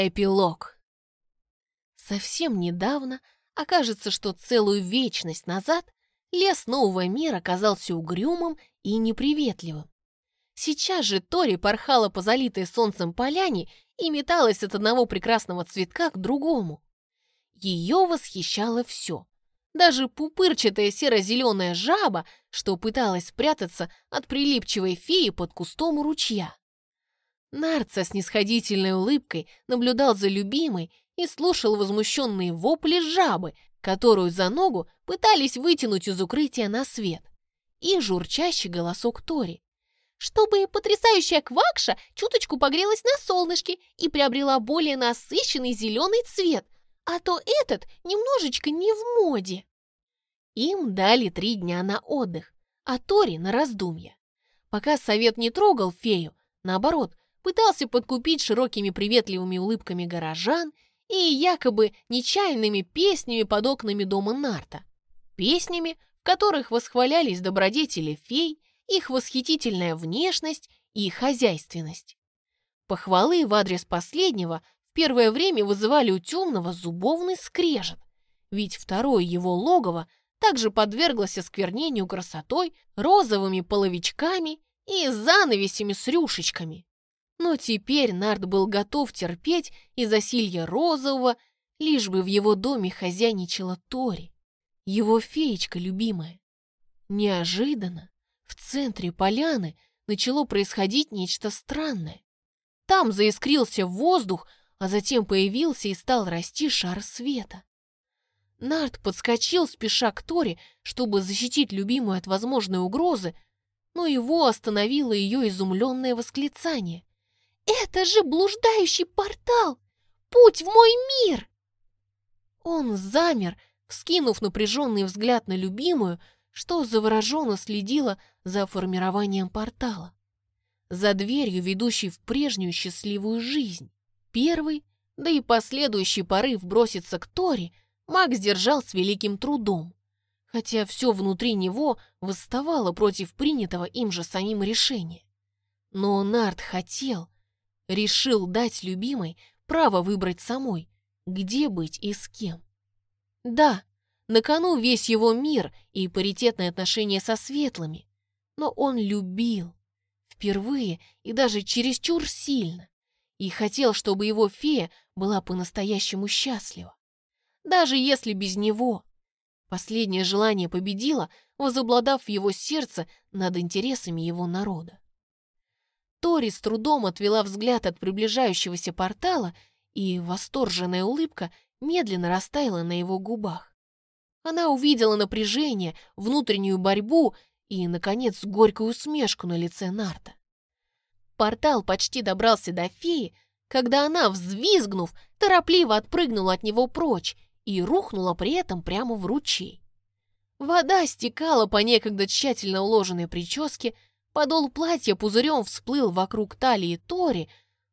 Эпилог. Совсем недавно, окажется, что целую вечность назад, лес нового мира оказался угрюмым и неприветливым. Сейчас же Тори порхала по залитой солнцем поляне и металась от одного прекрасного цветка к другому. Ее восхищало все. Даже пупырчатая серо-зеленая жаба, что пыталась спрятаться от прилипчивой феи под кустом у ручья. Нарт со снисходительной улыбкой наблюдал за любимой и слушал возмущенные вопли жабы, которую за ногу пытались вытянуть из укрытия на свет, и журчащий голосок Тори. Чтобы потрясающая квакша чуточку погрелась на солнышке и приобрела более насыщенный зеленый цвет, а то этот немножечко не в моде. Им дали три дня на отдых, а Тори на раздумья. Пока совет не трогал фею, наоборот, пытался подкупить широкими приветливыми улыбками горожан и якобы нечаянными песнями под окнами дома Нарта. Песнями, в которых восхвалялись добродетели фей, их восхитительная внешность и хозяйственность. Похвалы в адрес последнего в первое время вызывали у темного зубовный скрежет, ведь второе его логово также подверглось осквернению красотой, розовыми половичками и занавесями с рюшечками. Но теперь Нард был готов терпеть и засилье розового, лишь бы в его доме хозяйничала Тори, его феечка любимая. Неожиданно в центре поляны начало происходить нечто странное. Там заискрился воздух, а затем появился и стал расти шар света. Нарт подскочил, спеша к Тори, чтобы защитить любимую от возможной угрозы, но его остановило ее изумленное восклицание. «Это же блуждающий портал! Путь в мой мир!» Он замер, вскинув напряженный взгляд на любимую, что завороженно следила за формированием портала. За дверью, ведущей в прежнюю счастливую жизнь. Первый, да и последующий порыв броситься к Тори, Маг сдержал с великим трудом, хотя все внутри него восставало против принятого им же самим решения. Но Нарт хотел, решил дать любимой право выбрать самой, где быть и с кем. Да, на кону весь его мир и паритетные отношения со светлыми, но он любил, впервые и даже чересчур сильно, и хотел, чтобы его фея была по-настоящему счастлива. Даже если без него. Последнее желание победило, возобладав в его сердце над интересами его народа. Тори с трудом отвела взгляд от приближающегося портала, и восторженная улыбка медленно растаяла на его губах. Она увидела напряжение, внутреннюю борьбу и, наконец, горькую усмешку на лице Нарта. Портал почти добрался до феи, когда она, взвизгнув, торопливо отпрыгнула от него прочь и рухнула при этом прямо в ручей. Вода стекала по некогда тщательно уложенной прическе, подол платья пузырем всплыл вокруг талии Тори,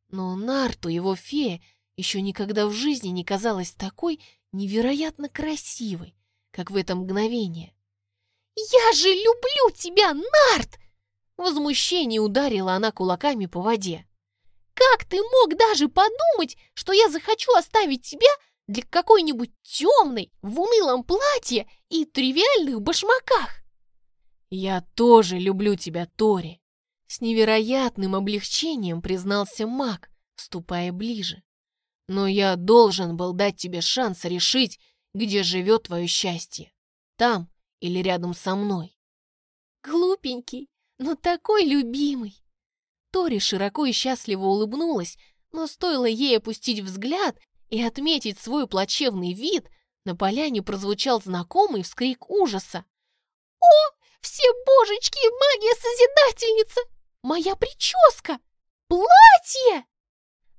но Нарту, его фея, еще никогда в жизни не казалась такой невероятно красивой, как в это мгновение. «Я же люблю тебя, Нарт!» Возмущение ударила она кулаками по воде. «Как ты мог даже подумать, что я захочу оставить тебя для какой-нибудь темной, в унылом платье и тривиальных башмаках?» «Я тоже люблю тебя, Тори!» С невероятным облегчением признался маг, ступая ближе. «Но я должен был дать тебе шанс решить, где живет твое счастье. Там или рядом со мной». «Глупенький, но такой любимый!» Тори широко и счастливо улыбнулась, но стоило ей опустить взгляд и отметить свой плачевный вид, на поляне прозвучал знакомый вскрик ужаса. «О, все божечки, магия-созидательница! Моя прическа! Платье!»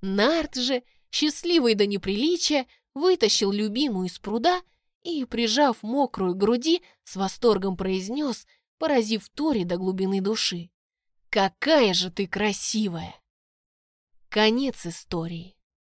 Нарт же, счастливый до неприличия, вытащил любимую из пруда и, прижав мокрую груди, с восторгом произнес, поразив Тори до глубины души. «Какая же ты красивая!» Конец истории.